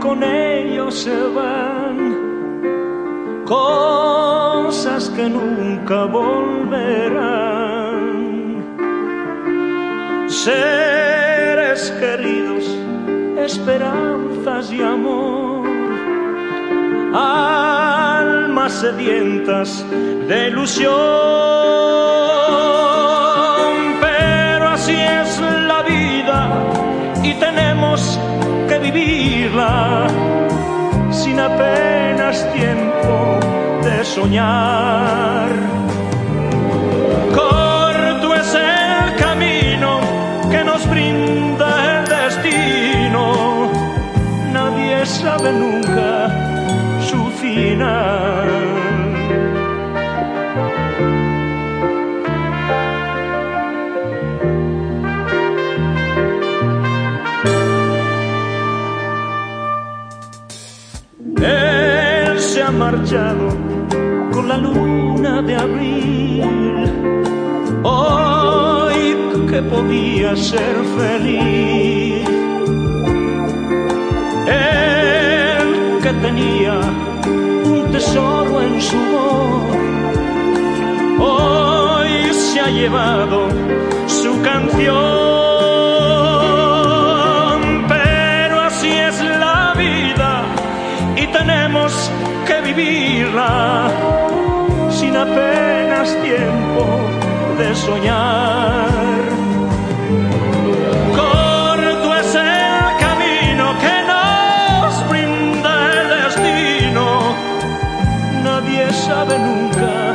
con ellos se van cosas que nunca volverán. Seres queridos, esperanzas y amor, almas sedientas de ilusión. Que vivirla sin apenas tiempo de soñar. Corto es el camino que nos brinda el destino, nadie sabe nunca marchado con la luna de abril. Hoy que podía ser feliz. Él que tenía un tesoro en su voz. Hoy se ha llevado su canción. tenemos que vivirla sin apenas tiempo de soñar. Corto es el camino que nos brinda el destino, nadie sabe nunca